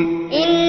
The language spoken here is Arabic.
يؤمنون إن